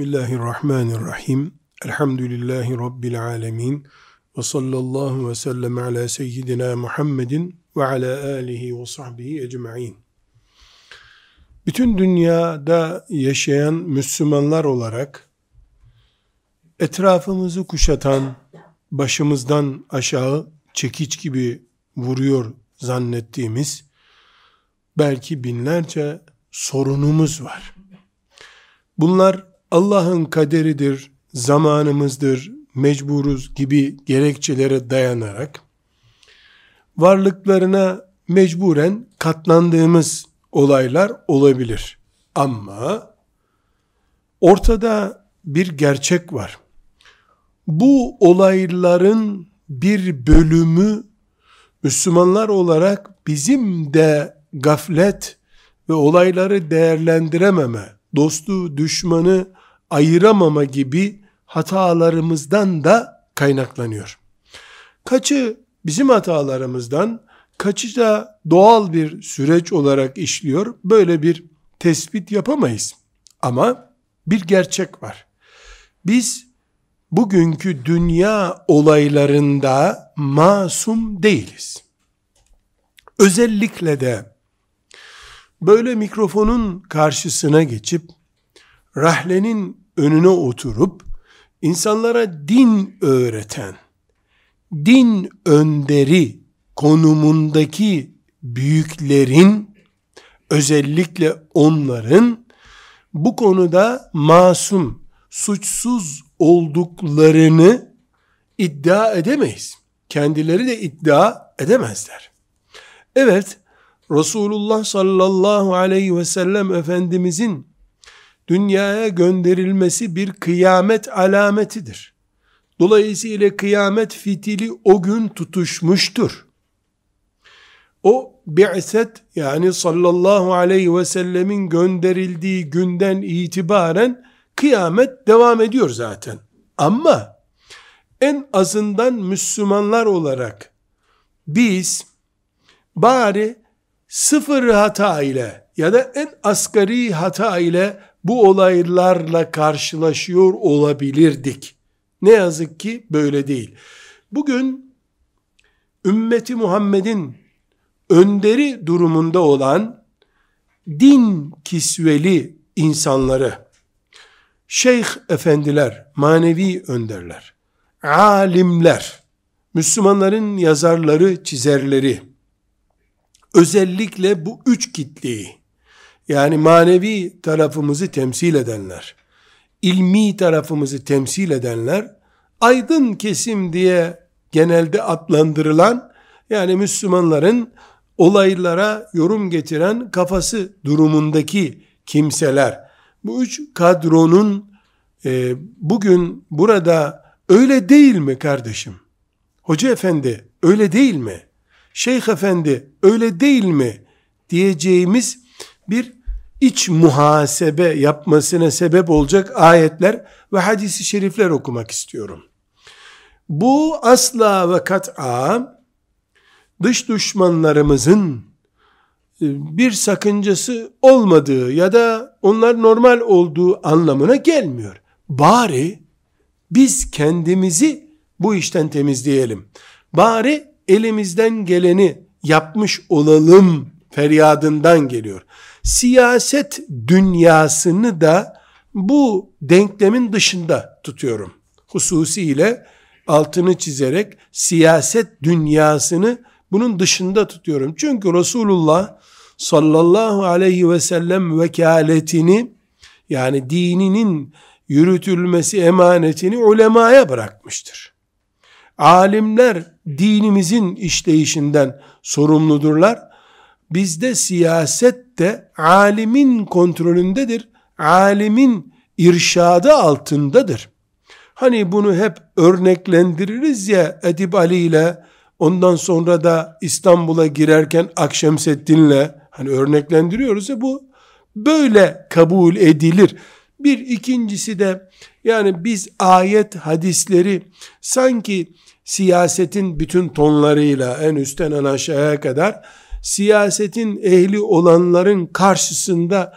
Bismillahirrahmanirrahim. Elhamdülillahi Rabbil alemin. Ve sallallahu ve sellem ala seyyidina Muhammedin ve ala alihi ve sahbihi ecma'in. Bütün dünyada yaşayan Müslümanlar olarak etrafımızı kuşatan, başımızdan aşağı çekiç gibi vuruyor zannettiğimiz belki binlerce sorunumuz var. Bunlar Allah'ın kaderidir, zamanımızdır, mecburuz gibi gerekçelere dayanarak varlıklarına mecburen katlandığımız olaylar olabilir. Ama ortada bir gerçek var. Bu olayların bir bölümü Müslümanlar olarak bizim de gaflet ve olayları değerlendirememe, dostu, düşmanı ayıramama gibi hatalarımızdan da kaynaklanıyor. Kaçı bizim hatalarımızdan, kaçı da doğal bir süreç olarak işliyor. Böyle bir tespit yapamayız. Ama bir gerçek var. Biz bugünkü dünya olaylarında masum değiliz. Özellikle de böyle mikrofonun karşısına geçip rahlenin önüne oturup insanlara din öğreten, din önderi konumundaki büyüklerin özellikle onların bu konuda masum, suçsuz olduklarını iddia edemeyiz. Kendileri de iddia edemezler. Evet, Resulullah sallallahu aleyhi ve sellem Efendimizin dünyaya gönderilmesi bir kıyamet alametidir. Dolayısıyla kıyamet fitili o gün tutuşmuştur. O bi'set yani sallallahu aleyhi ve sellemin gönderildiği günden itibaren kıyamet devam ediyor zaten. Ama en azından Müslümanlar olarak biz bari sıfır hata ile ya da en asgari hata ile bu olaylarla karşılaşıyor olabilirdik. Ne yazık ki böyle değil. Bugün ümmeti Muhammed'in önderi durumunda olan din kisveli insanları, şeyh efendiler, manevi önderler, alimler, Müslümanların yazarları, çizerleri, özellikle bu üç kitleyi, yani manevi tarafımızı temsil edenler, ilmi tarafımızı temsil edenler, aydın kesim diye genelde adlandırılan, yani Müslümanların olaylara yorum getiren kafası durumundaki kimseler, bu üç kadronun e, bugün burada öyle değil mi kardeşim? Hoca efendi öyle değil mi? Şeyh efendi öyle değil mi? Diyeceğimiz bir iç muhasebe yapmasına sebep olacak ayetler ve hadisi şerifler okumak istiyorum. Bu asla ve kat'a dış düşmanlarımızın e, bir sakıncası olmadığı ya da onlar normal olduğu anlamına gelmiyor. Bari biz kendimizi bu işten temizleyelim. Bari elimizden geleni yapmış olalım feryadından geliyor siyaset dünyasını da bu denklemin dışında tutuyorum. Hususiyle altını çizerek siyaset dünyasını bunun dışında tutuyorum. Çünkü Resulullah sallallahu aleyhi ve sellem vekaletini yani dininin yürütülmesi emanetini ulemaya bırakmıştır. Alimler dinimizin işleyişinden sorumludurlar. Bizde siyaset de alimin kontrolündedir. Alimin irşadı altındadır. Hani bunu hep örneklendiririz ya Edip Ali ile ondan sonra da İstanbul'a girerken Akşemseddin'le hani örneklendiriyoruz ya bu böyle kabul edilir. Bir ikincisi de yani biz ayet hadisleri sanki siyasetin bütün tonlarıyla en üstten en aşağıya kadar siyasetin ehli olanların karşısında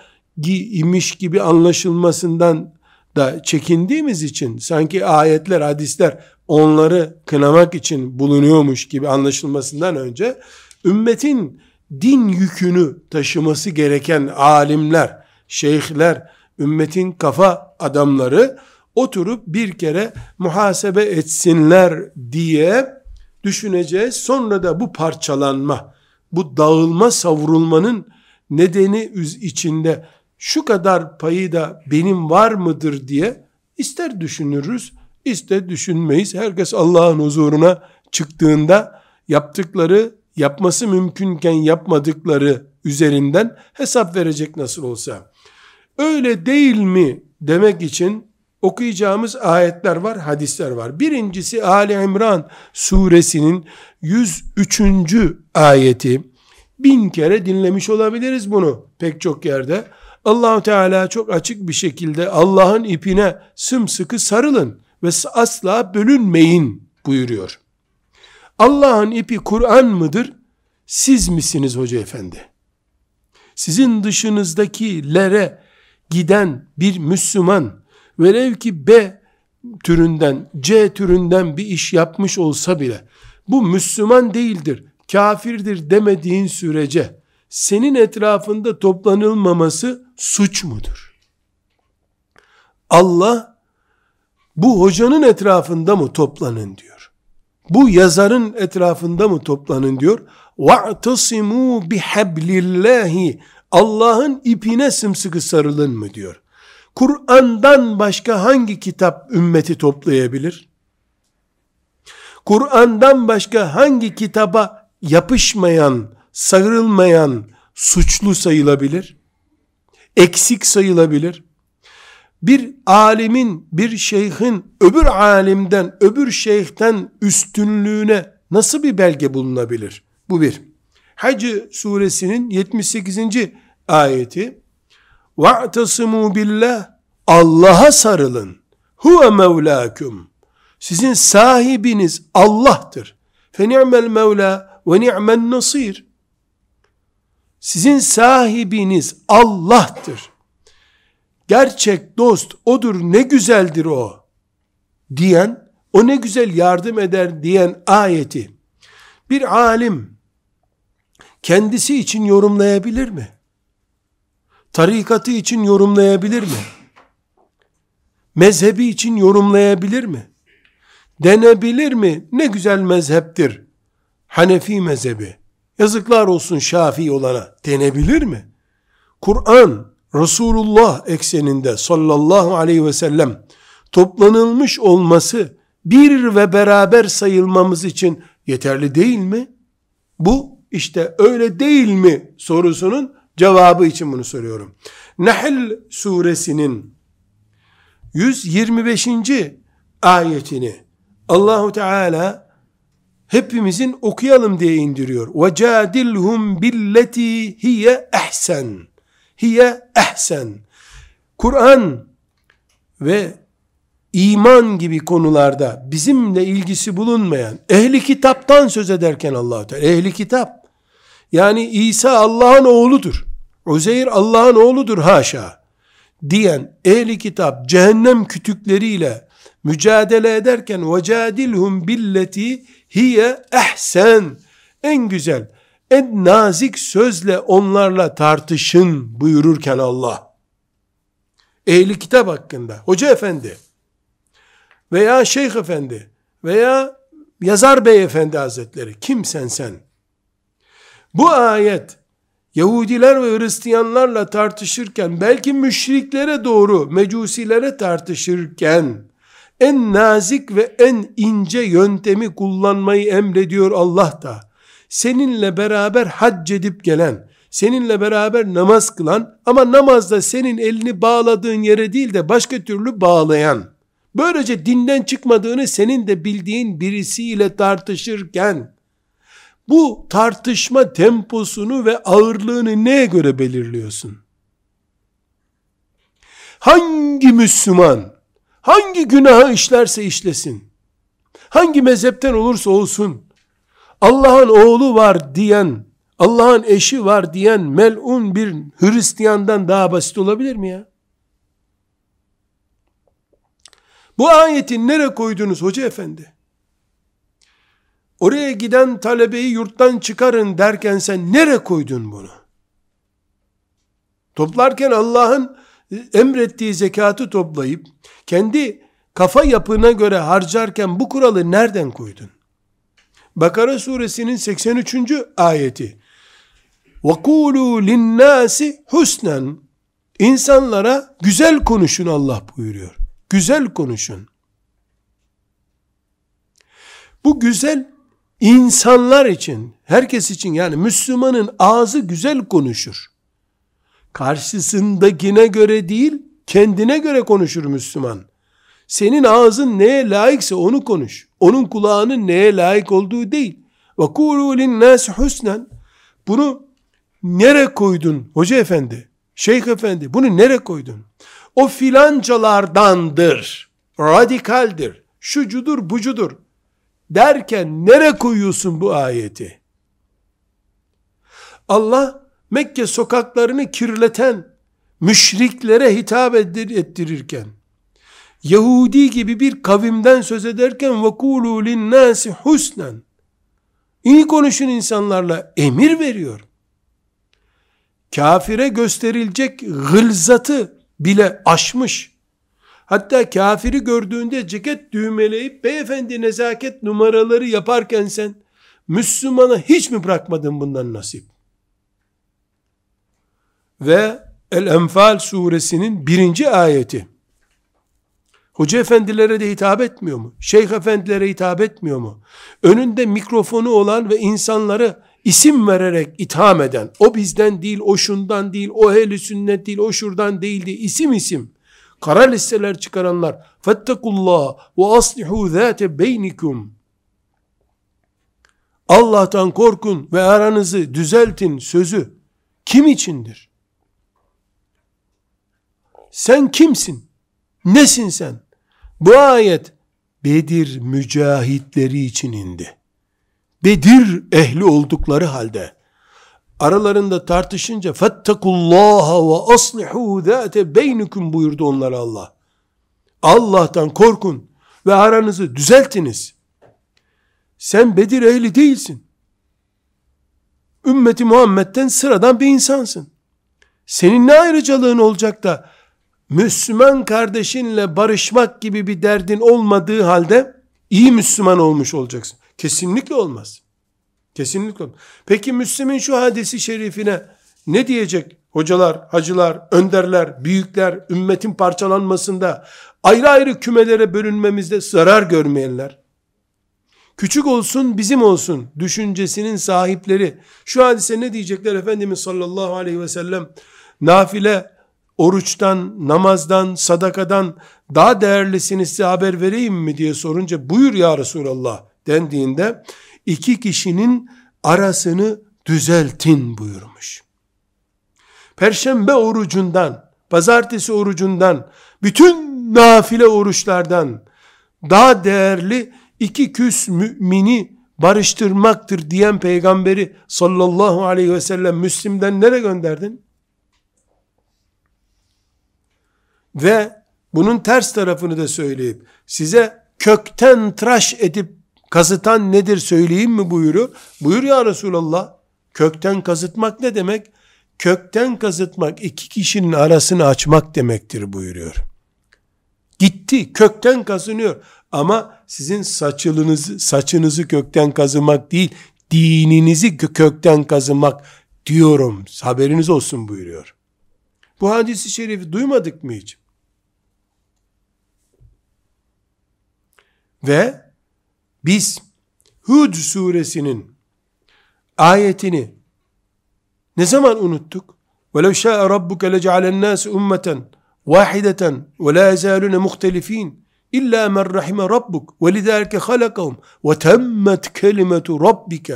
imiş gibi anlaşılmasından da çekindiğimiz için sanki ayetler, hadisler onları kınamak için bulunuyormuş gibi anlaşılmasından önce ümmetin din yükünü taşıması gereken alimler, şeyhler, ümmetin kafa adamları oturup bir kere muhasebe etsinler diye düşüneceğiz. Sonra da bu parçalanma, bu dağılma, savrulmanın nedeni içinde şu kadar payı da benim var mıdır diye ister düşünürüz, ister düşünmeyiz. Herkes Allah'ın huzuruna çıktığında yaptıkları, yapması mümkünken yapmadıkları üzerinden hesap verecek nasıl olsa. Öyle değil mi demek için okuyacağımız ayetler var, hadisler var. Birincisi Ali İmran suresinin 103. ayeti. Bin kere dinlemiş olabiliriz bunu pek çok yerde. Allahu Teala çok açık bir şekilde Allah'ın ipine sımsıkı sarılın ve asla bölünmeyin buyuruyor. Allah'ın ipi Kur'an mıdır? Siz misiniz hoca efendi? Sizin dışınızdakilere giden bir Müslüman velev ki B türünden, C türünden bir iş yapmış olsa bile bu Müslüman değildir, kafirdir demediğin sürece senin etrafında toplanılmaması suç mudur? Allah bu hocanın etrafında mı toplanın diyor. Bu yazarın etrafında mı toplanın diyor. وَاَعْتَصِمُوا بِحَبْلِ اللّٰهِ Allah'ın ipine sımsıkı sarılın mı diyor. Kur'an'dan başka hangi kitap ümmeti toplayabilir? Kur'an'dan başka hangi kitaba yapışmayan, sarılmayan suçlu sayılabilir? Eksik sayılabilir? Bir alimin, bir şeyhin öbür alimden, öbür şeyhten üstünlüğüne nasıl bir belge bulunabilir? Bu bir. Hac suresinin 78. ayeti وَاَعْتَصِمُوا billah Allah'a sarılın. Huve mevlâküm. Sizin sahibiniz Allah'tır. Fe ni'mel mevla ve ni'men nasir. Sizin sahibiniz Allah'tır. Gerçek dost odur ne güzeldir o diyen, o ne güzel yardım eder diyen ayeti bir alim kendisi için yorumlayabilir mi? Tarikatı için yorumlayabilir mi? Mezhebi için yorumlayabilir mi? Denebilir mi? Ne güzel mezheptir. Hanefi mezhebi. Yazıklar olsun Şafii olana. Denebilir mi? Kur'an, Resulullah ekseninde sallallahu aleyhi ve sellem toplanılmış olması bir ve beraber sayılmamız için yeterli değil mi? Bu işte öyle değil mi sorusunun cevabı için bunu soruyorum. Nahl suresinin 125. ayetini Allahu Teala hepimizin okuyalım diye indiriyor. Ve cadilhum billeti hiye ehsen. Hiye ehsen. Kur'an ve iman gibi konularda bizimle ilgisi bulunmayan ehli kitaptan söz ederken Allah Teala ehli kitap yani İsa Allah'ın oğludur. Uzeyr Allah'ın oğludur haşa diyen ehli kitap cehennem kütükleriyle mücadele ederken vecadilhum billeti hiye ehsen. En güzel en nazik sözle onlarla tartışın buyururken Allah. Ehli kitap hakkında hoca efendi veya şeyh efendi veya yazar beyefendi hazretleri kimsen sen bu ayet Yahudiler ve Hristiyanlarla tartışırken belki müşriklere doğru mecusilere tartışırken en nazik ve en ince yöntemi kullanmayı emrediyor Allah da. Seninle beraber hac edip gelen, seninle beraber namaz kılan ama namazda senin elini bağladığın yere değil de başka türlü bağlayan, böylece dinden çıkmadığını senin de bildiğin birisiyle tartışırken, bu tartışma temposunu ve ağırlığını neye göre belirliyorsun? Hangi Müslüman, hangi günahı işlerse işlesin, hangi mezhepten olursa olsun, Allah'ın oğlu var diyen, Allah'ın eşi var diyen melun bir Hristiyandan daha basit olabilir mi ya? Bu ayeti nereye koydunuz hoca efendi? Oraya giden talebeyi yurttan çıkarın derken sen nereye koydun bunu? Toplarken Allah'ın emrettiği zekatı toplayıp kendi kafa yapına göre harcarken bu kuralı nereden koydun? Bakara suresinin 83. ayeti. وَقُولُوا لِلنَّاسِ husnen İnsanlara güzel konuşun Allah buyuruyor. Güzel konuşun. Bu güzel insanlar için, herkes için yani Müslümanın ağzı güzel konuşur. Karşısındakine göre değil, kendine göre konuşur Müslüman. Senin ağzın neye layıksa onu konuş. Onun kulağının neye layık olduğu değil. Kulu linnâsi husnen. Bunu nere koydun hoca efendi? Şeyh efendi bunu nere koydun? O filancalardandır. Radikaldir. Şucudur bucudur Derken nere koyuyorsun bu ayeti? Allah Mekke sokaklarını kirleten müşriklere hitap ettirirken Yahudi gibi bir kavimden söz ederken وَقُولُوا لِلنَّاسِ husnen İyi konuşun insanlarla emir veriyor. Kafire gösterilecek gılzatı bile aşmış. Hatta kafiri gördüğünde ceket düğmeleyip beyefendi nezaket numaraları yaparken sen Müslümana hiç mi bırakmadın bundan nasip? Ve El-Enfal suresinin birinci ayeti Hoca efendilere de hitap etmiyor mu? Şeyh efendilere hitap etmiyor mu? Önünde mikrofonu olan ve insanları isim vererek itham eden, o bizden değil, o şundan değil, o ehli sünnet değil, o şuradan değildi, isim isim, kara listeler çıkaranlar, fettekullah ve aslihu zâte beynikum, Allah'tan korkun ve aranızı düzeltin sözü kim içindir? Sen kimsin? Nesin sen? Bu ayet Bedir mücahitleri için indi. Bedir ehli oldukları halde aralarında tartışınca fettekullaha ve aslihu zate beynikum buyurdu onlara Allah. Allah'tan korkun ve aranızı düzeltiniz. Sen Bedir ehli değilsin. Ümmeti Muhammed'den sıradan bir insansın. Senin ne ayrıcalığın olacak da Müslüman kardeşinle barışmak gibi bir derdin olmadığı halde iyi Müslüman olmuş olacaksın. Kesinlikle olmaz. Kesinlikle olmaz. Peki Müslüm'ün şu hadisi şerifine ne diyecek hocalar, hacılar, önderler, büyükler, ümmetin parçalanmasında, ayrı ayrı kümelere bölünmemizde zarar görmeyenler, küçük olsun bizim olsun düşüncesinin sahipleri, şu hadise ne diyecekler Efendimiz sallallahu aleyhi ve sellem, nafile oruçtan, namazdan, sadakadan daha değerlisini size haber vereyim mi diye sorunca buyur ya Resulallah dendiğinde iki kişinin arasını düzeltin buyurmuş. Perşembe orucundan, pazartesi orucundan, bütün nafile oruçlardan daha değerli iki küs mümini barıştırmaktır diyen peygamberi sallallahu aleyhi ve sellem Müslim'den nereye gönderdin? Ve bunun ters tarafını da söyleyip size kökten tıraş edip kazıtan nedir söyleyeyim mi buyuruyor. Buyur ya Resulallah. Kökten kazıtmak ne demek? Kökten kazıtmak iki kişinin arasını açmak demektir buyuruyor. Gitti kökten kazınıyor ama sizin saçınızı, saçınızı kökten kazımak değil dininizi kökten kazımak diyorum haberiniz olsun buyuruyor. Bu hadisi şerifi duymadık mı hiç? Ve biz Hud suresinin ayetini ne zaman unuttuk? وَلَوْ شَاءَ رَبُّكَ لَجَعَلَ النَّاسِ اُمَّةً وَاحِدَةً وَلَا يَزَالُونَ مُخْتَلِف۪ينَ إِلَّا مَنْ رَحِمَ رَبُّكَ وَلِذَلِكَ خَلَقَهُمْ وَتَمَّتْ كَلِمَةُ رَبِّكَ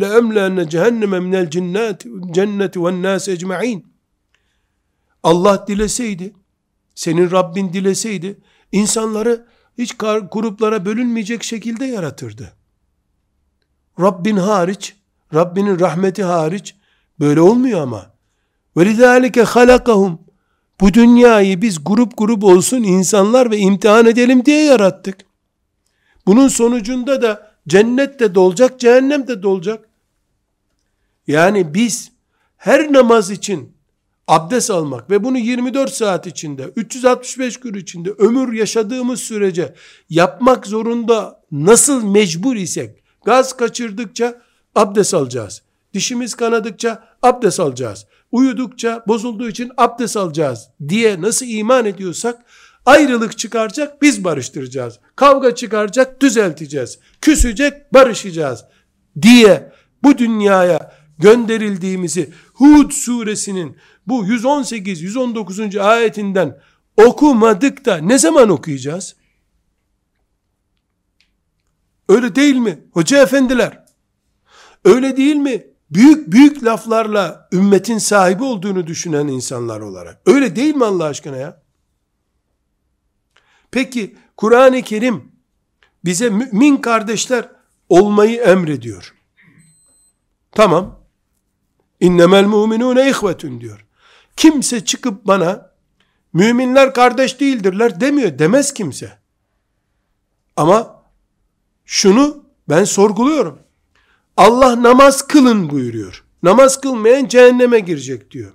لَأَمْلَأَنَّ جَهَنَّمَ مِنَ الْجَنَّةِ وَالنَّاسِ اَجْمَعِينَ Allah dileseydi, senin Rabbin dileseydi, insanları hiç gruplara bölünmeyecek şekilde yaratırdı. Rabbin hariç, Rabbinin rahmeti hariç böyle olmuyor ama. وَلِذَٰلِكَ خَلَقَهُمْ Bu dünyayı biz grup grup olsun insanlar ve imtihan edelim diye yarattık. Bunun sonucunda da cennet de dolacak, cehennem de dolacak. Yani biz her namaz için abdest almak ve bunu 24 saat içinde, 365 gün içinde, ömür yaşadığımız sürece yapmak zorunda nasıl mecbur isek, gaz kaçırdıkça abdest alacağız. Dişimiz kanadıkça abdest alacağız. Uyudukça bozulduğu için abdest alacağız diye nasıl iman ediyorsak, ayrılık çıkaracak biz barıştıracağız. Kavga çıkaracak düzelteceğiz. Küsecek barışacağız diye bu dünyaya gönderildiğimizi Hud suresinin bu 118 119. ayetinden okumadık da ne zaman okuyacağız? Öyle değil mi? Hoca efendiler. Öyle değil mi? Büyük büyük laflarla ümmetin sahibi olduğunu düşünen insanlar olarak. Öyle değil mi Allah aşkına ya? Peki Kur'an-ı Kerim bize mümin kardeşler olmayı emrediyor. Tamam. İnnemel mu'minune ihvetün diyor. Kimse çıkıp bana müminler kardeş değildirler demiyor. Demez kimse. Ama şunu ben sorguluyorum. Allah namaz kılın buyuruyor. Namaz kılmayan cehenneme girecek diyor.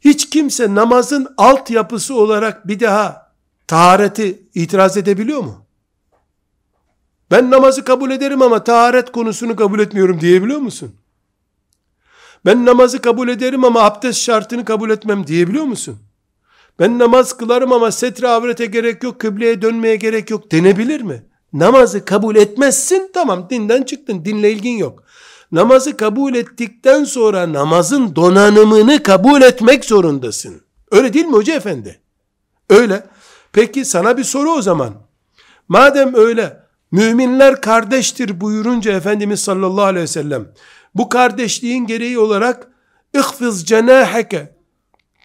Hiç kimse namazın altyapısı olarak bir daha tahareti itiraz edebiliyor mu? Ben namazı kabul ederim ama taharet konusunu kabul etmiyorum diyebiliyor musun? Ben namazı kabul ederim ama abdest şartını kabul etmem diyebiliyor musun? Ben namaz kılarım ama setre avrete gerek yok, kıbleye dönmeye gerek yok denebilir mi? Namazı kabul etmezsin tamam dinden çıktın dinle ilgin yok. Namazı kabul ettikten sonra namazın donanımını kabul etmek zorundasın. Öyle değil mi hoca efendi? Öyle. Peki sana bir soru o zaman. Madem öyle müminler kardeştir buyurunca Efendimiz sallallahu aleyhi ve sellem bu kardeşliğin gereği olarak ihfiz cenaheke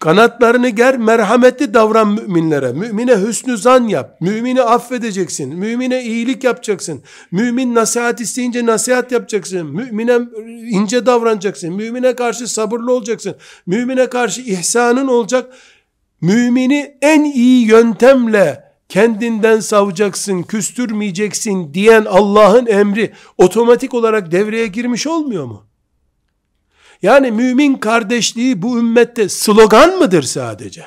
kanatlarını ger merhametli davran müminlere. Mümine hüsnü zan yap mümini affedeceksin mümine iyilik yapacaksın mümin nasihat isteyince nasihat yapacaksın mümine ince davranacaksın mümine karşı sabırlı olacaksın mümine karşı ihsanın olacak. Mümini en iyi yöntemle kendinden savacaksın, küstürmeyeceksin diyen Allah'ın emri otomatik olarak devreye girmiş olmuyor mu? Yani mümin kardeşliği bu ümmette slogan mıdır sadece?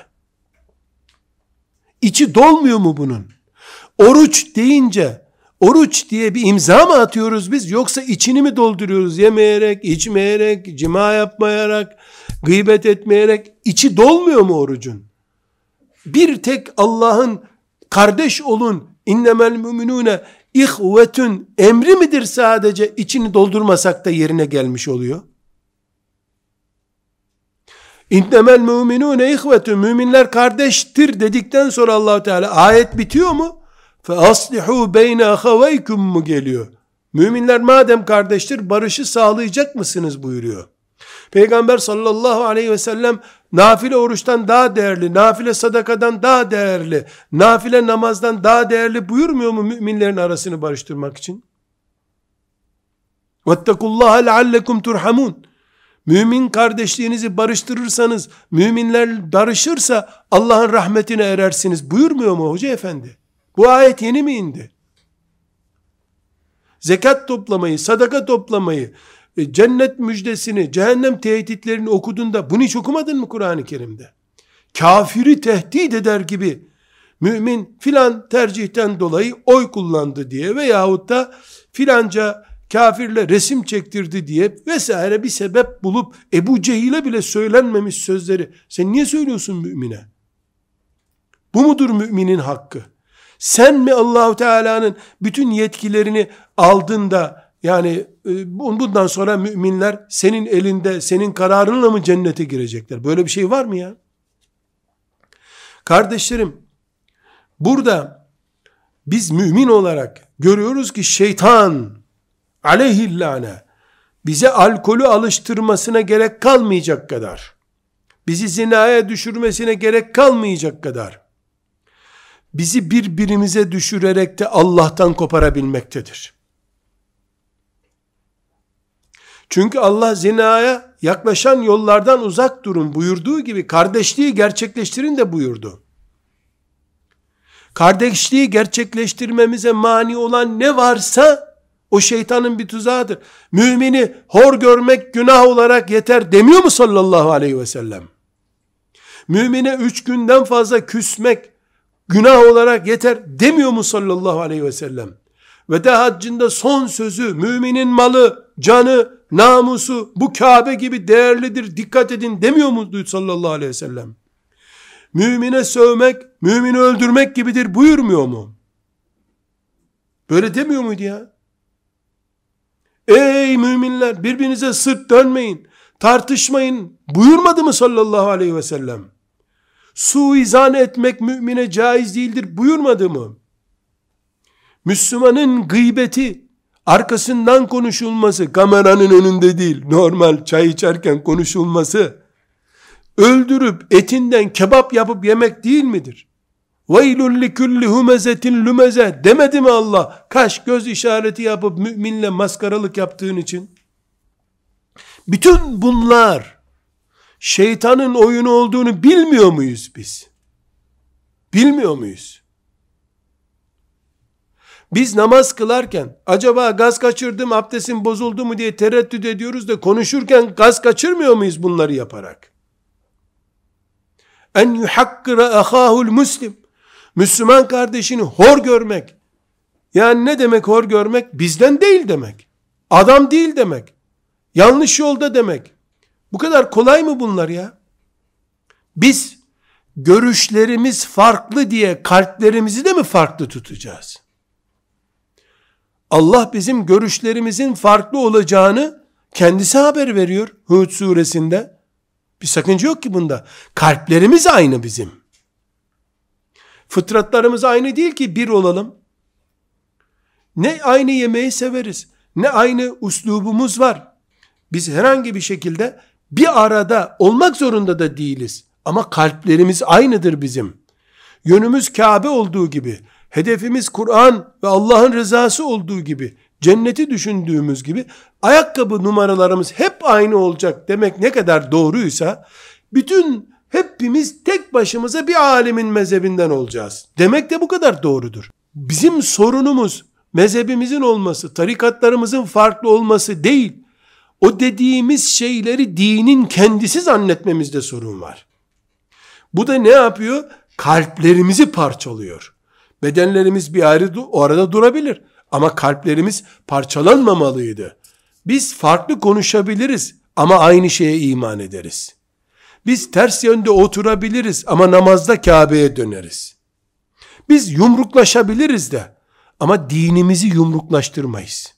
İçi dolmuyor mu bunun? Oruç deyince oruç diye bir imza mı atıyoruz biz yoksa içini mi dolduruyoruz yemeyerek, içmeyerek, cima yapmayarak, gıybet etmeyerek içi dolmuyor mu orucun? Bir tek Allah'ın kardeş olun innemel müminune ihvetün emri midir sadece içini doldurmasak da yerine gelmiş oluyor? İnnemel müminune ihvetün müminler kardeştir dedikten sonra Allahu Teala ayet bitiyor mu? Fe aslihu beyne ahaveykum mu geliyor? Müminler madem kardeştir barışı sağlayacak mısınız buyuruyor. Peygamber sallallahu aleyhi ve sellem nafile oruçtan daha değerli, nafile sadakadan daha değerli, nafile namazdan daha değerli buyurmuyor mu müminlerin arasını barıştırmak için? وَاتَّقُوا اللّٰهَ لَعَلَّكُمْ تُرْحَمُونَ Mümin kardeşliğinizi barıştırırsanız, müminler barışırsa Allah'ın rahmetine erersiniz buyurmuyor mu hoca efendi? Bu ayet yeni mi indi? Zekat toplamayı, sadaka toplamayı, e, cennet müjdesini, cehennem tehditlerini okuduğunda bunu hiç okumadın mı Kur'an-ı Kerim'de? Kafiri tehdit eder gibi mümin filan tercihten dolayı oy kullandı diye veyahut da filanca kafirle resim çektirdi diye vesaire bir sebep bulup Ebu Cehil'e bile söylenmemiş sözleri sen niye söylüyorsun mümine? Bu mudur müminin hakkı? Sen mi Allahu Teala'nın bütün yetkilerini aldın da yani e, bundan sonra müminler senin elinde, senin kararınla mı cennete girecekler? Böyle bir şey var mı ya? Kardeşlerim, burada biz mümin olarak görüyoruz ki şeytan aleyhillâne bize alkolü alıştırmasına gerek kalmayacak kadar, bizi zinaya düşürmesine gerek kalmayacak kadar, bizi birbirimize düşürerek de Allah'tan koparabilmektedir. Çünkü Allah zinaya yaklaşan yollardan uzak durun buyurduğu gibi kardeşliği gerçekleştirin de buyurdu. Kardeşliği gerçekleştirmemize mani olan ne varsa o şeytanın bir tuzağıdır. Mümini hor görmek günah olarak yeter demiyor mu sallallahu aleyhi ve sellem? Mümine üç günden fazla küsmek günah olarak yeter demiyor mu sallallahu aleyhi ve sellem? Veda haccında son sözü müminin malı, canı, namusu bu Kabe gibi değerlidir dikkat edin demiyor mu sallallahu aleyhi ve sellem? Mümine sövmek, mümini öldürmek gibidir buyurmuyor mu? Böyle demiyor muydu ya? Ey müminler birbirinize sırt dönmeyin, tartışmayın buyurmadı mı sallallahu aleyhi ve sellem? Suizan etmek mümine caiz değildir buyurmadı mı? Müslümanın gıybeti, arkasından konuşulması, kameranın önünde değil, normal çay içerken konuşulması, öldürüp etinden kebap yapıp yemek değil midir? وَيْلُ لِكُلِّ هُمَزَةٍ lümeze demedi mi Allah? Kaş göz işareti yapıp müminle maskaralık yaptığın için. Bütün bunlar şeytanın oyunu olduğunu bilmiyor muyuz biz? Bilmiyor muyuz? Biz namaz kılarken acaba gaz kaçırdım abdestim bozuldu mu diye tereddüt ediyoruz da konuşurken gaz kaçırmıyor muyuz bunları yaparak? En yuhakkira ahahul muslim. Müslüman kardeşini hor görmek. Yani ne demek hor görmek? Bizden değil demek. Adam değil demek. Yanlış yolda demek. Bu kadar kolay mı bunlar ya? Biz görüşlerimiz farklı diye kalplerimizi de mi farklı tutacağız? Allah bizim görüşlerimizin farklı olacağını kendisi haber veriyor Hud suresinde. Bir sakınca yok ki bunda. Kalplerimiz aynı bizim. Fıtratlarımız aynı değil ki bir olalım. Ne aynı yemeği severiz, ne aynı uslubumuz var. Biz herhangi bir şekilde bir arada olmak zorunda da değiliz. Ama kalplerimiz aynıdır bizim. Yönümüz Kabe olduğu gibi, hedefimiz Kur'an ve Allah'ın rızası olduğu gibi, cenneti düşündüğümüz gibi, ayakkabı numaralarımız hep aynı olacak demek ne kadar doğruysa, bütün hepimiz tek başımıza bir alemin mezhebinden olacağız. Demek de bu kadar doğrudur. Bizim sorunumuz mezhebimizin olması, tarikatlarımızın farklı olması değil. O dediğimiz şeyleri dinin kendisi zannetmemizde sorun var. Bu da ne yapıyor? Kalplerimizi parçalıyor. Bedenlerimiz bir ayrı o arada durabilir. Ama kalplerimiz parçalanmamalıydı. Biz farklı konuşabiliriz ama aynı şeye iman ederiz. Biz ters yönde oturabiliriz ama namazda Kabe'ye döneriz. Biz yumruklaşabiliriz de ama dinimizi yumruklaştırmayız.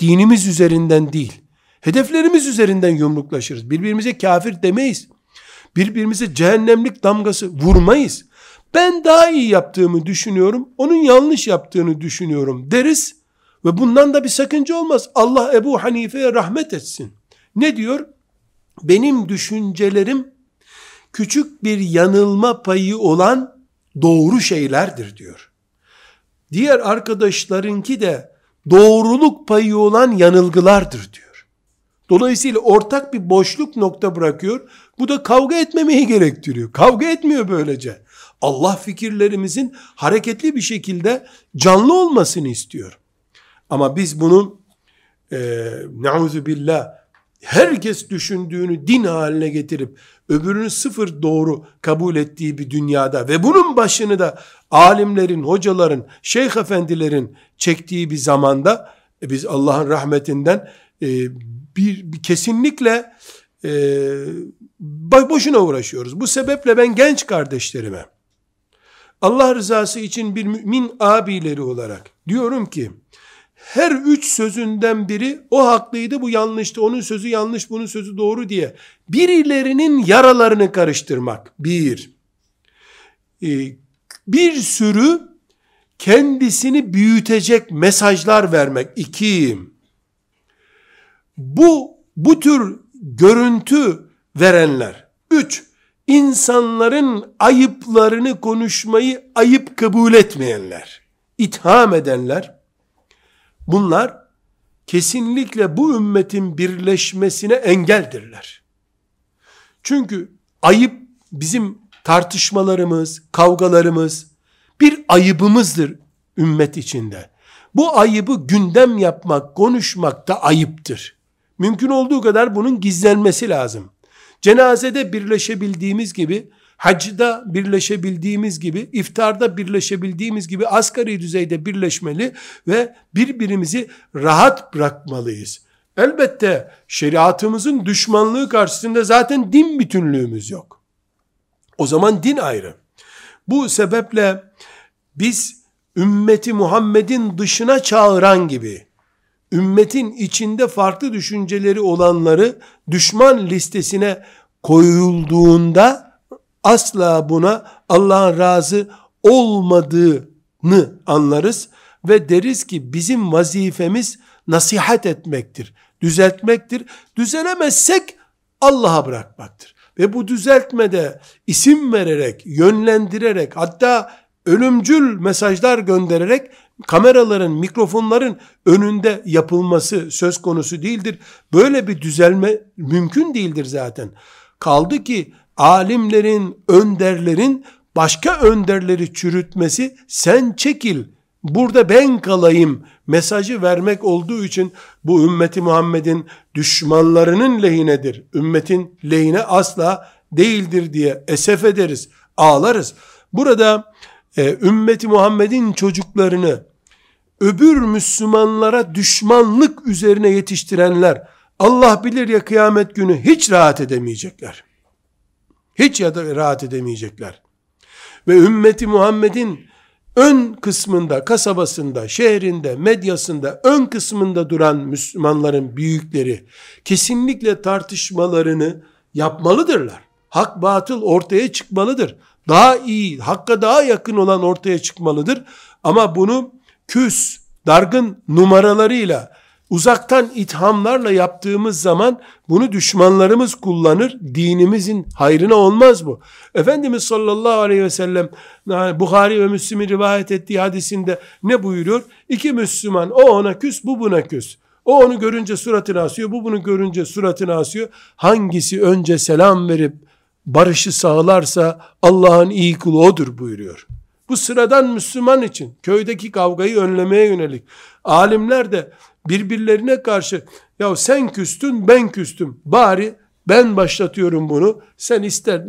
Dinimiz üzerinden değil, hedeflerimiz üzerinden yumruklaşırız. Birbirimize kafir demeyiz. Birbirimize cehennemlik damgası vurmayız. Ben daha iyi yaptığımı düşünüyorum, onun yanlış yaptığını düşünüyorum deriz ve bundan da bir sakınca olmaz. Allah Ebu Hanife'ye rahmet etsin. Ne diyor? benim düşüncelerim küçük bir yanılma payı olan doğru şeylerdir diyor. Diğer arkadaşlarınki de doğruluk payı olan yanılgılardır diyor. Dolayısıyla ortak bir boşluk nokta bırakıyor. Bu da kavga etmemeyi gerektiriyor. Kavga etmiyor böylece. Allah fikirlerimizin hareketli bir şekilde canlı olmasını istiyor. Ama biz bunu e, neuzu billah herkes düşündüğünü din haline getirip öbürünü sıfır doğru kabul ettiği bir dünyada ve bunun başını da alimlerin, hocaların, şeyh efendilerin çektiği bir zamanda e, biz Allah'ın rahmetinden e, bir, bir kesinlikle e, boşuna uğraşıyoruz. Bu sebeple ben genç kardeşlerime Allah rızası için bir mümin abileri olarak diyorum ki her üç sözünden biri o haklıydı bu yanlıştı onun sözü yanlış bunun sözü doğru diye birilerinin yaralarını karıştırmak. Bir. Ee, bir sürü kendisini büyütecek mesajlar vermek. İki. Bu bu tür görüntü verenler. Üç insanların ayıplarını konuşmayı ayıp kabul etmeyenler itham edenler Bunlar kesinlikle bu ümmetin birleşmesine engeldirler. Çünkü ayıp bizim tartışmalarımız, kavgalarımız bir ayıbımızdır ümmet içinde. Bu ayıbı gündem yapmak, konuşmak da ayıptır. Mümkün olduğu kadar bunun gizlenmesi lazım. Cenazede birleşebildiğimiz gibi, hacda birleşebildiğimiz gibi, iftarda birleşebildiğimiz gibi asgari düzeyde birleşmeli ve birbirimizi rahat bırakmalıyız. Elbette şeriatımızın düşmanlığı karşısında zaten din bütünlüğümüz yok. O zaman din ayrı. Bu sebeple biz ümmeti Muhammed'in dışına çağıran gibi ümmetin içinde farklı düşünceleri olanları düşman listesine koyulduğunda asla buna Allah'ın razı olmadığını anlarız ve deriz ki bizim vazifemiz nasihat etmektir, düzeltmektir. Düzelemezsek Allah'a bırakmaktır. Ve bu düzeltmede isim vererek, yönlendirerek hatta ölümcül mesajlar göndererek kameraların, mikrofonların önünde yapılması söz konusu değildir. Böyle bir düzelme mümkün değildir zaten. Kaldı ki alimlerin, önderlerin başka önderleri çürütmesi sen çekil, burada ben kalayım mesajı vermek olduğu için bu ümmeti Muhammed'in düşmanlarının lehinedir. Ümmetin lehine asla değildir diye esef ederiz, ağlarız. Burada e, ümmeti Muhammed'in çocuklarını öbür Müslümanlara düşmanlık üzerine yetiştirenler Allah bilir ya kıyamet günü hiç rahat edemeyecekler. Hiç ya da rahat edemeyecekler. Ve ümmeti Muhammed'in ön kısmında, kasabasında, şehrinde, medyasında, ön kısmında duran Müslümanların büyükleri kesinlikle tartışmalarını yapmalıdırlar. Hak batıl ortaya çıkmalıdır. Daha iyi, hakka daha yakın olan ortaya çıkmalıdır. Ama bunu küs, dargın numaralarıyla, uzaktan ithamlarla yaptığımız zaman bunu düşmanlarımız kullanır. Dinimizin hayrına olmaz bu. Efendimiz sallallahu aleyhi ve sellem Bukhari ve Müslim'in rivayet ettiği hadisinde ne buyuruyor? İki Müslüman o ona küs bu buna küs. O onu görünce suratını asıyor bu bunu görünce suratını asıyor. Hangisi önce selam verip barışı sağlarsa Allah'ın iyi kulu odur buyuruyor. Bu sıradan Müslüman için köydeki kavgayı önlemeye yönelik. Alimler de birbirlerine karşı ya sen küstün ben küstüm bari ben başlatıyorum bunu sen ister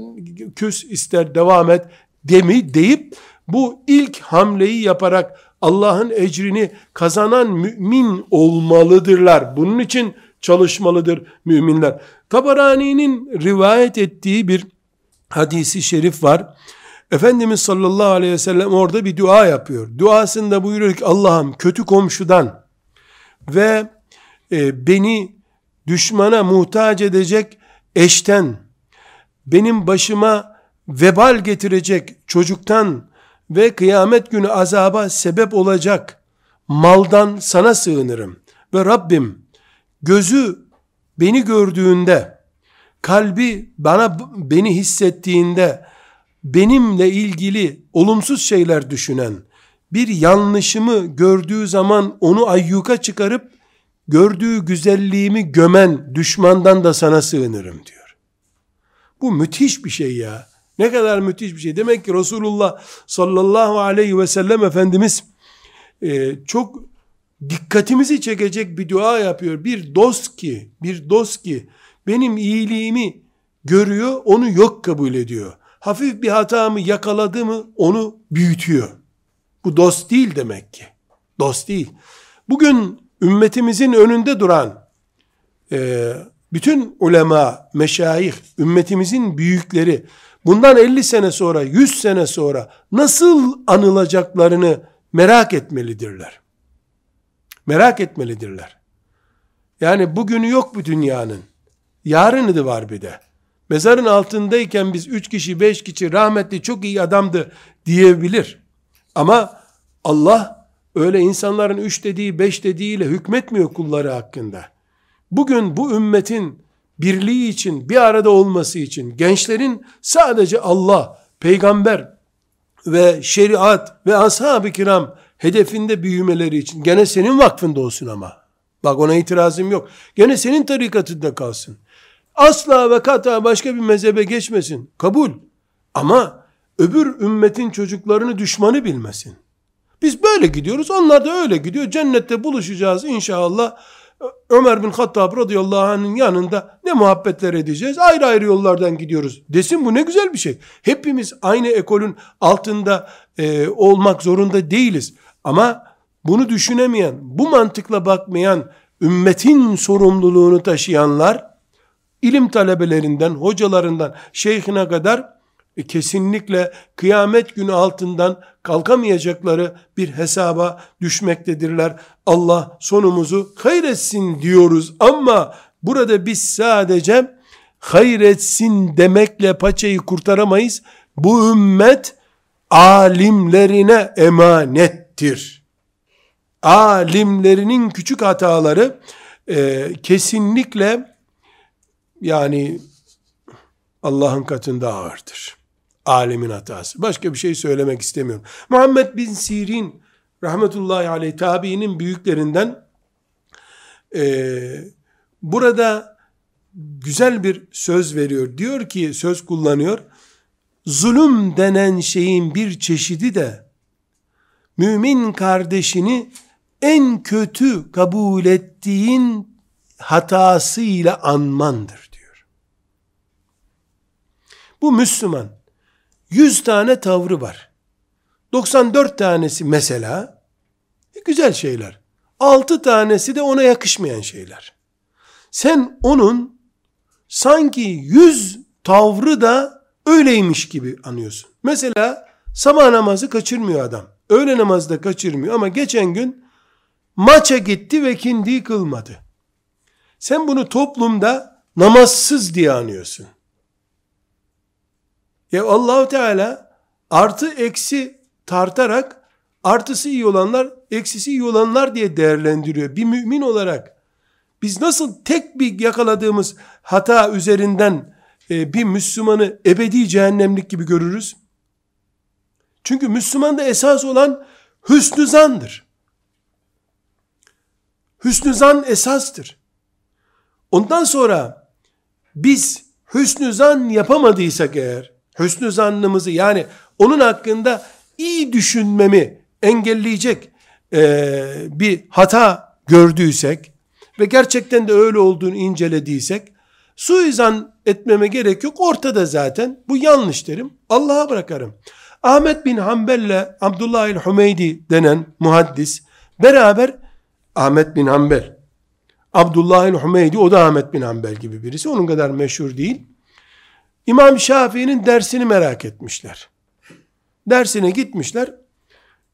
küs ister devam et demi deyip bu ilk hamleyi yaparak Allah'ın ecrini kazanan mümin olmalıdırlar. Bunun için çalışmalıdır müminler. Tabarani'nin rivayet ettiği bir hadisi şerif var. Efendimiz sallallahu aleyhi ve sellem orada bir dua yapıyor. Duasında buyuruyor ki Allah'ım kötü komşudan ve e, beni düşmana muhtaç edecek eşten, benim başıma vebal getirecek çocuktan ve kıyamet günü azaba sebep olacak maldan sana sığınırım. Ve Rabbim gözü beni gördüğünde, kalbi bana beni hissettiğinde, benimle ilgili olumsuz şeyler düşünen, bir yanlışımı gördüğü zaman onu ayyuka çıkarıp gördüğü güzelliğimi gömen düşmandan da sana sığınırım diyor. Bu müthiş bir şey ya. Ne kadar müthiş bir şey. Demek ki Resulullah sallallahu aleyhi ve sellem Efendimiz çok dikkatimizi çekecek bir dua yapıyor. Bir dost ki, bir dost ki benim iyiliğimi görüyor, onu yok kabul ediyor. Hafif bir hatamı yakaladı mı onu büyütüyor. Bu dost değil demek ki. Dost değil. Bugün ümmetimizin önünde duran e, bütün ulema, meşayih, ümmetimizin büyükleri bundan 50 sene sonra, 100 sene sonra nasıl anılacaklarını merak etmelidirler. Merak etmelidirler. Yani bugünü yok bu dünyanın. Yarını da var bir de. Mezarın altındayken biz üç kişi, beş kişi rahmetli çok iyi adamdı diyebilir. Ama Allah öyle insanların üç dediği, beş dediğiyle hükmetmiyor kulları hakkında. Bugün bu ümmetin birliği için, bir arada olması için, gençlerin sadece Allah, peygamber ve şeriat ve ashab-ı kiram hedefinde büyümeleri için, gene senin vakfında olsun ama, Bak ona itirazım yok. Gene senin tarikatında kalsın. Asla ve kata başka bir mezhebe geçmesin. Kabul. Ama öbür ümmetin çocuklarını düşmanı bilmesin. Biz böyle gidiyoruz. Onlar da öyle gidiyor. Cennette buluşacağız inşallah. Ömer bin Hattab radıyallahu anh'ın yanında ne muhabbetler edeceğiz. Ayrı ayrı yollardan gidiyoruz. Desin bu ne güzel bir şey. Hepimiz aynı ekolün altında e, olmak zorunda değiliz. Ama bunu düşünemeyen, bu mantıkla bakmayan, ümmetin sorumluluğunu taşıyanlar, ilim talebelerinden, hocalarından, şeyhine kadar e, kesinlikle kıyamet günü altından kalkamayacakları bir hesaba düşmektedirler. Allah sonumuzu hayretsin diyoruz ama burada biz sadece hayretsin demekle paçayı kurtaramayız. Bu ümmet alimlerine emanettir. Alimlerinin küçük hataları e, kesinlikle yani Allah'ın katında ağırdır alemin hatası. Başka bir şey söylemek istemiyorum. Muhammed bin Sirin rahmetullahi aleyh tabiinin büyüklerinden e, burada güzel bir söz veriyor. Diyor ki söz kullanıyor. Zulüm denen şeyin bir çeşidi de mümin kardeşini en kötü kabul ettiğin hatasıyla anmandır diyor. Bu Müslüman 100 tane tavrı var. 94 tanesi mesela e, güzel şeyler. 6 tanesi de ona yakışmayan şeyler. Sen onun sanki 100 tavrı da öyleymiş gibi anıyorsun. Mesela sabah namazı kaçırmıyor adam. Öğle namazı da kaçırmıyor ama geçen gün maça gitti ve kindi kılmadı. Sen bunu toplumda namazsız diye anıyorsun. Ya Allahu Teala artı eksi tartarak artısı iyi olanlar, eksisi iyi olanlar diye değerlendiriyor. Bir mümin olarak biz nasıl tek bir yakaladığımız hata üzerinden e, bir Müslümanı ebedi cehennemlik gibi görürüz? Çünkü Müslümanda esas olan hüsnü zandır. Hüsnü zan esastır. Ondan sonra biz hüsnü zan yapamadıysak eğer, hüsnü zannımızı yani onun hakkında iyi düşünmemi engelleyecek e, bir hata gördüysek ve gerçekten de öyle olduğunu incelediysek suizan etmeme gerek yok. Ortada zaten. Bu yanlış derim. Allah'a bırakarım. Ahmet bin Hanbel ile Abdullah el-Hümeydi denen muhaddis beraber Ahmet bin Hanbel Abdullah el-Hümeydi o da Ahmet bin Hanbel gibi birisi. Onun kadar meşhur değil. İmam Şafii'nin dersini merak etmişler. Dersine gitmişler.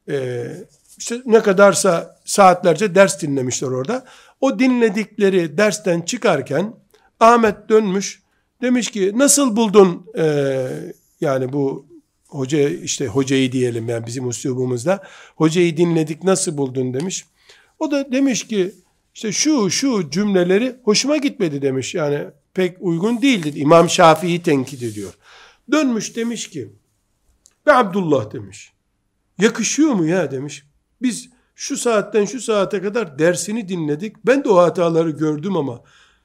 Ee, işte ne kadarsa saatlerce ders dinlemişler orada. O dinledikleri dersten çıkarken Ahmet dönmüş. Demiş ki nasıl buldun e, yani bu hoca işte hocayı diyelim yani bizim uslubumuzda hocayı dinledik nasıl buldun demiş. O da demiş ki işte şu şu cümleleri hoşuma gitmedi demiş. Yani pek uygun değildi. İmam Şafii'yi tenkit ediyor. Dönmüş demiş ki ve Abdullah demiş. Yakışıyor mu ya demiş. Biz şu saatten şu saate kadar dersini dinledik. Ben de o hataları gördüm ama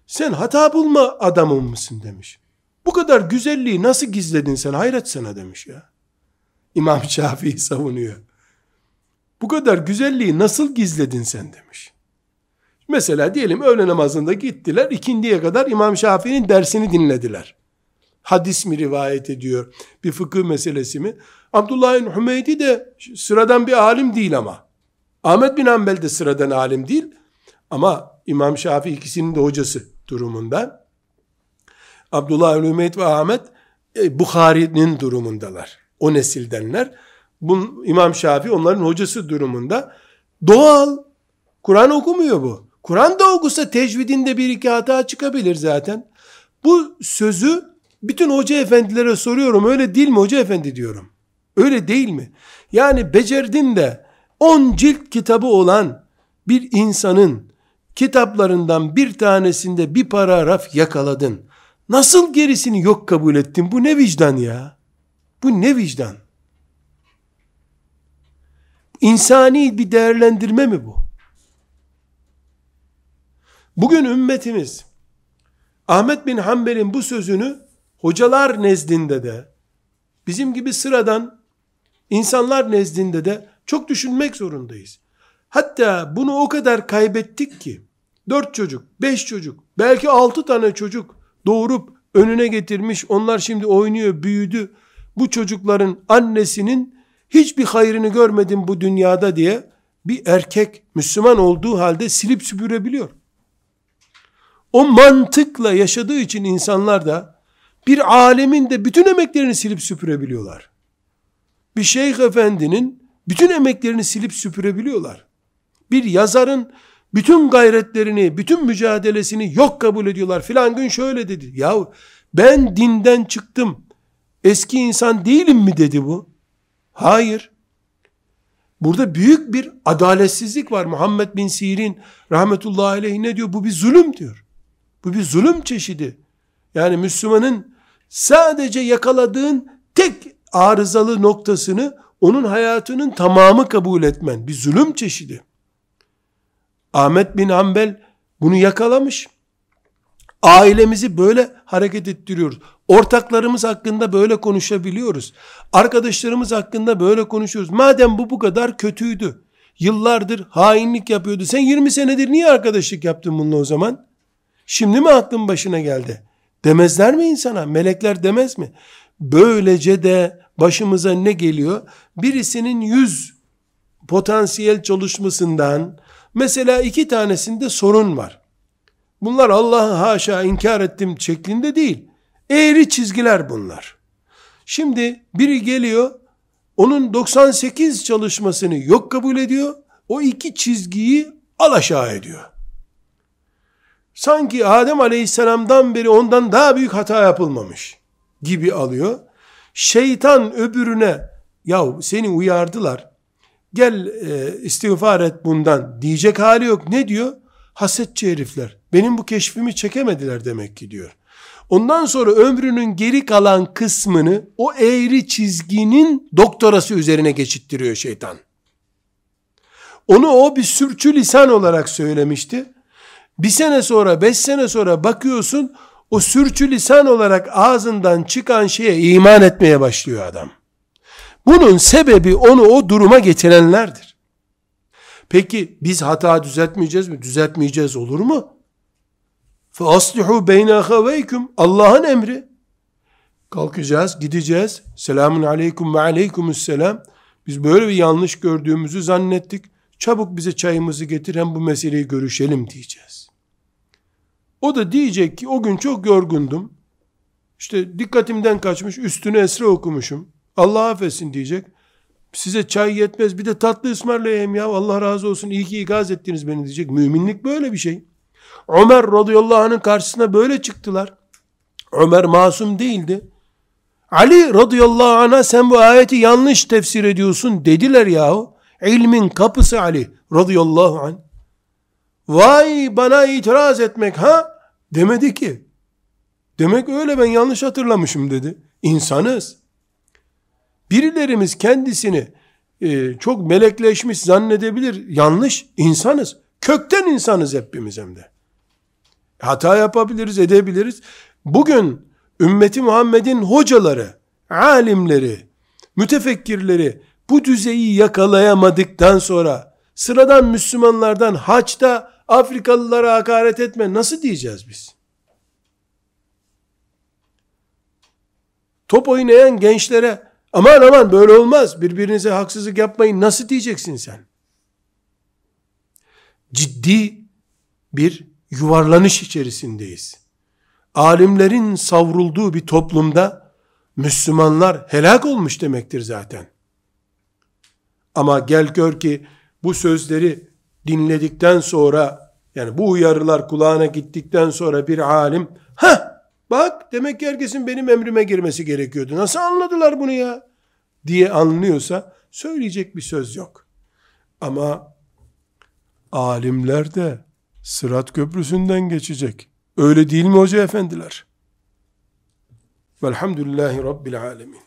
sen hata bulma adamın mısın demiş. Bu kadar güzelliği nasıl gizledin sen hayret sana demiş ya. İmam Şafii savunuyor. Bu kadar güzelliği nasıl gizledin sen demiş. Mesela diyelim öğle namazında gittiler, ikindiye kadar İmam Şafii'nin dersini dinlediler. Hadis mi rivayet ediyor, bir fıkıh meselesi mi? Abdullah bin Hümeydi de sıradan bir alim değil ama. Ahmet bin Hanbel de sıradan alim değil. Ama İmam Şafii ikisinin de hocası durumunda. Abdullah bin Hümeydi ve Ahmet e, Bukhari'nin durumundalar. O nesildenler. Bu, İmam Şafii onların hocası durumunda. Doğal. Kur'an okumuyor bu. Kur'an da okusa tecvidinde bir iki hata çıkabilir zaten. Bu sözü bütün hoca efendilere soruyorum. Öyle değil mi hoca efendi diyorum. Öyle değil mi? Yani becerdin de 10 cilt kitabı olan bir insanın kitaplarından bir tanesinde bir paragraf yakaladın. Nasıl gerisini yok kabul ettin? Bu ne vicdan ya? Bu ne vicdan? İnsani bir değerlendirme mi bu? Bugün ümmetimiz Ahmet bin Hanbel'in bu sözünü hocalar nezdinde de bizim gibi sıradan insanlar nezdinde de çok düşünmek zorundayız. Hatta bunu o kadar kaybettik ki dört çocuk, beş çocuk, belki altı tane çocuk doğurup önüne getirmiş. Onlar şimdi oynuyor, büyüdü. Bu çocukların annesinin hiçbir hayrını görmedim bu dünyada diye bir erkek Müslüman olduğu halde silip süpürebiliyor. O mantıkla yaşadığı için insanlar da bir alemin de bütün emeklerini silip süpürebiliyorlar. Bir şeyh efendinin bütün emeklerini silip süpürebiliyorlar. Bir yazarın bütün gayretlerini, bütün mücadelesini yok kabul ediyorlar. Filan gün şöyle dedi. Ya ben dinden çıktım. Eski insan değilim mi dedi bu? Hayır. Burada büyük bir adaletsizlik var. Muhammed bin Sirin rahmetullahi aleyh ne diyor? Bu bir zulüm diyor. Bu bir zulüm çeşidi. Yani Müslümanın sadece yakaladığın tek arızalı noktasını onun hayatının tamamı kabul etmen. Bir zulüm çeşidi. Ahmet bin Hanbel bunu yakalamış. Ailemizi böyle hareket ettiriyoruz. Ortaklarımız hakkında böyle konuşabiliyoruz. Arkadaşlarımız hakkında böyle konuşuyoruz. Madem bu bu kadar kötüydü. Yıllardır hainlik yapıyordu. Sen 20 senedir niye arkadaşlık yaptın bununla o zaman? Şimdi mi aklın başına geldi? Demezler mi insana? Melekler demez mi? Böylece de başımıza ne geliyor? Birisinin yüz potansiyel çalışmasından mesela iki tanesinde sorun var. Bunlar Allah'ı haşa inkar ettim şeklinde değil. Eğri çizgiler bunlar. Şimdi biri geliyor, onun 98 çalışmasını yok kabul ediyor, o iki çizgiyi alaşağı ediyor. Sanki Adem aleyhisselamdan beri ondan daha büyük hata yapılmamış gibi alıyor. Şeytan öbürüne, yahu seni uyardılar, gel e, istiğfar et bundan diyecek hali yok. Ne diyor? Hasetçi herifler. Benim bu keşfimi çekemediler demek ki diyor. Ondan sonra ömrünün geri kalan kısmını o eğri çizginin doktorası üzerine geçittiriyor şeytan. Onu o bir sürçü lisan olarak söylemişti. Bir sene sonra, beş sene sonra bakıyorsun o sürçü lisan olarak ağzından çıkan şeye iman etmeye başlıyor adam. Bunun sebebi onu o duruma getirenlerdir. Peki biz hata düzeltmeyeceğiz mi? Düzeltmeyeceğiz olur mu? فَاصْلِحُوا بَيْنَ اَخَوَيْكُمْ Allah'ın emri. Kalkacağız, gideceğiz. Selamun aleyküm ve aleykümüsselam. Biz böyle bir yanlış gördüğümüzü zannettik. Çabuk bize çayımızı getir hem bu meseleyi görüşelim diyeceğiz. O da diyecek ki o gün çok yorgundum. İşte dikkatimden kaçmış üstünü esre okumuşum. Allah affetsin diyecek. Size çay yetmez bir de tatlı ısmarlayayım ya Allah razı olsun iyi ki ikaz ettiniz beni diyecek. Müminlik böyle bir şey. Ömer radıyallahu anh'ın karşısına böyle çıktılar. Ömer masum değildi. Ali radıyallahu anh'a sen bu ayeti yanlış tefsir ediyorsun dediler yahu. İlmin kapısı Ali radıyallahu anh. Vay bana itiraz etmek ha? Demedi ki. Demek öyle ben yanlış hatırlamışım dedi. İnsanız. Birilerimiz kendisini e, çok melekleşmiş zannedebilir. Yanlış. insanız. Kökten insanız hepimiz hem de. Hata yapabiliriz, edebiliriz. Bugün ümmeti Muhammed'in hocaları, alimleri, mütefekkirleri bu düzeyi yakalayamadıktan sonra sıradan Müslümanlardan haçta Afrikalılara hakaret etme nasıl diyeceğiz biz? Top oynayan gençlere aman aman böyle olmaz birbirinize haksızlık yapmayın nasıl diyeceksin sen? Ciddi bir yuvarlanış içerisindeyiz. Alimlerin savrulduğu bir toplumda Müslümanlar helak olmuş demektir zaten. Ama gel gör ki bu sözleri dinledikten sonra yani bu uyarılar kulağına gittikten sonra bir alim ha bak demek ki herkesin benim emrime girmesi gerekiyordu. Nasıl anladılar bunu ya? diye anlıyorsa söyleyecek bir söz yok. Ama alimler de Sırat köprüsünden geçecek. Öyle değil mi hoca efendiler? Velhamdülillahi Rabbil Alemin.